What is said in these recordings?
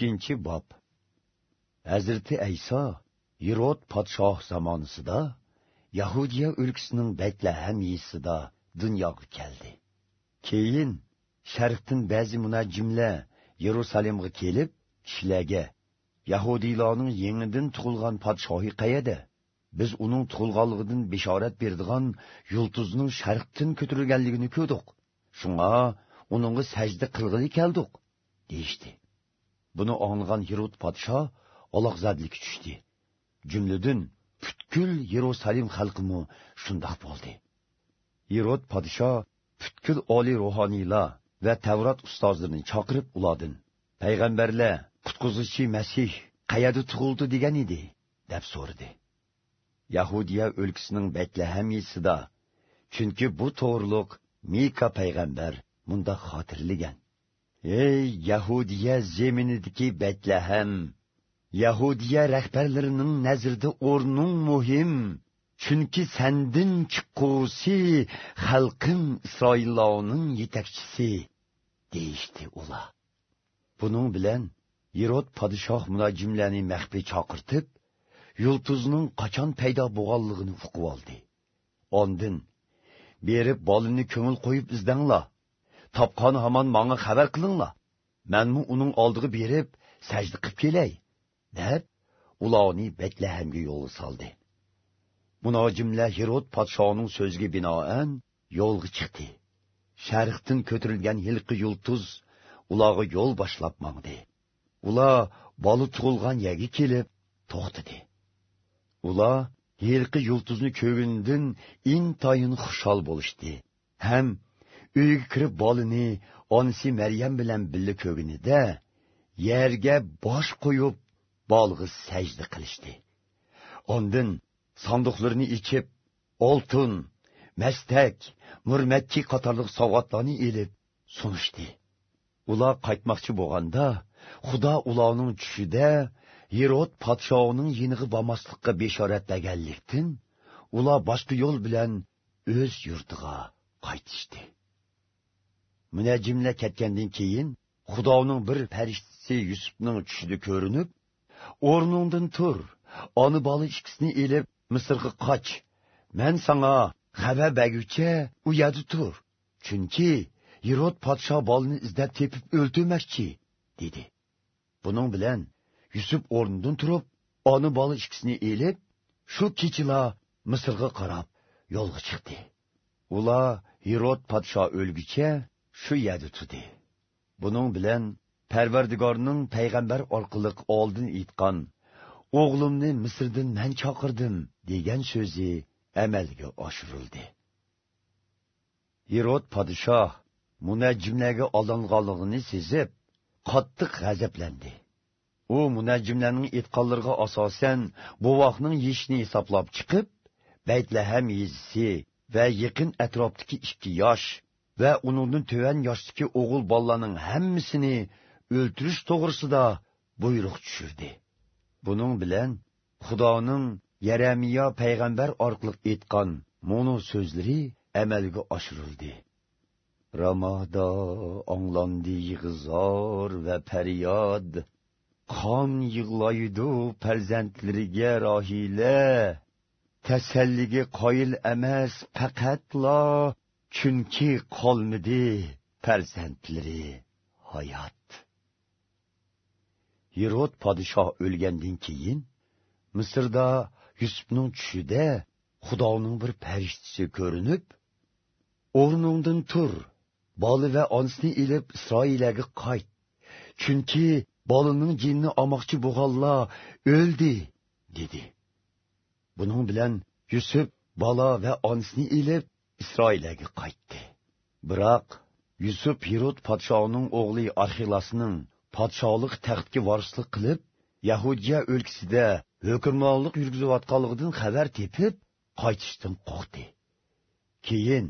ikkinchi bob. Hazrati ayso yirot podshoh zamonisida yahudiya o'lkasining betlahem yisida dunyoga keldi. Keyin sharqdan ba'zi munajjimlar yerusalimga kelib kishilarga yahudiylarning yangidan tug'ilgan podshohi qayerda? Biz uning tug'ilganligidan bishorat berdigan yulduzning sharqdan ko'tarilganligini ko'rdik. Shunga uningga sajda qilg'ili keldik deyishdi. Buni anglagan herod podsho aloqzadlikka tushdi. Jumladan butkul yerusalim xalqimi shundoq bo'ldi. Herod podsho butkul oliy ruhoniylar va tavrat ustozlarini chaqirib uladin. payg'ambarlar qutquzuvchi masih qayerda tug'ildi? degan edi deb so'radi. Yahudiya o'lkasining Betlehemisida, chunki bu to'g'riliq mika payg'ambar bunda xotirlagan ey yahudiya zeminidiki Betlehem! yahudiya rahbarlarining nazarida o'rning muhim chunki sendin chiqquvsi xalqim isroillovning yetakchisi deyishdi ular buning bilan yerod podshoh munojimlarni maxfiy chaqirtib yulduzning qachon paydo bo'lganligini uqib oldi ondin berib bolini ko'ngil qo'yib izdanglar topqon hamon manga xabar qilinglar manmu uning oldiga berib sajda qilib kelay deb ularni betlahamga yo'l soldi munojimlar herod podshoning so'ziga binoan yo'lga chiqdi sharqdan ko'tarilgan yilqi yulduz ularga yo'l boshlab mangdi ular bola tug'ilgan yerga kelib to'xtadi ular yilqi yulduzni ko'rgandan intayin xushol bo'lishdi ham uyga kirib bolini onasi maryam bilan birga ko'ginida yerga bosh qo'yib bolg'i sajda qilishdi. Ondin sandiqlarni ichib oltin mastak murmatchi qatorliq sovg'atlarni elib sunishdi. Ular qaytmoqchi bo'lganda xudo ularning tushida yerot podshohining yinig'i bormaslikqa beshoratlaganlikdan ular boshqa yo'l bilan o'z yurtiga qaytishdi. Munajjimlar ketgandan keyin xudoning bir farishtasi yusufning tushida ko'rinib o'rningdan tur ona bola ikkisini ilib misrga qoch. Men senga xabar bergucha u yerda tur. Chunki yerod podsho bolni izlab tepib o'ldirmoqchi dedi. Buning bilan yusuf o'rnidan turib ona bola ikkisini ilib shu kechila misrga qarab yo'lga chiqdi. Ular Herod podsho o'lgucha shu yerda tudi buning bilan parvardigorning payg'ambar orqali oldin aytgan o'g'limni misrdan man chaqirdim degan so'zi amalga oshirildi. Herod podshoh munajjimlarga olinganligini sezib qattiq g'azablandi. U munajjimlarning etqonlarga asosan buvoqning yeyishini hisoblab chiqib baytlahem yezisi va yaqin atrofdagi ikki yosh va uningdan tuvan yoshdagi o'g'il bolalarning hammasini o'ltirish to'g'risida buyruq tushirdi. Buning bilan xudoning yaramiyo payg'ambar orqali aytgan mo'no so'zlari amalga oshirildi. Ramoda onglandi yig'izor va faryod qon yig'laydi farzandlariga rohila tasalliga qoyil emas faqatlo chunki qolmidi farzandlari hayot yerod podshoh o'lgandan keyin misrda yusufning tushida xudoning bir farishtasi ko'rinib o'rningdan tur bola va onasini ilib isroilaga qayt. Chunki bolaning jinni olmoqchi bo'lganlar o'ldi dedi. Buning bilan yusuf bola va onasini ilib isroilga qaytdi. Biroq yusuf herod podshoning o'g'li arxilasning podsholik taxtga vorislik qilib yahudiya o'lkasida hukmronlik yurgizayotganligidan xabar tepib qaytishdan qo'rqdi. Keyin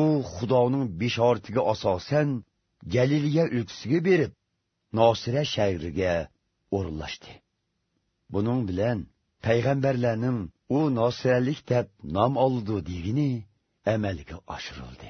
u xudoning beshoratiga asosan galiliya o'lkasiga berib nosira shahriga o'rinlashdi. Buning bilan payg'ambarlarning u nosiralik deb nom oldi degini amalga oshirildi.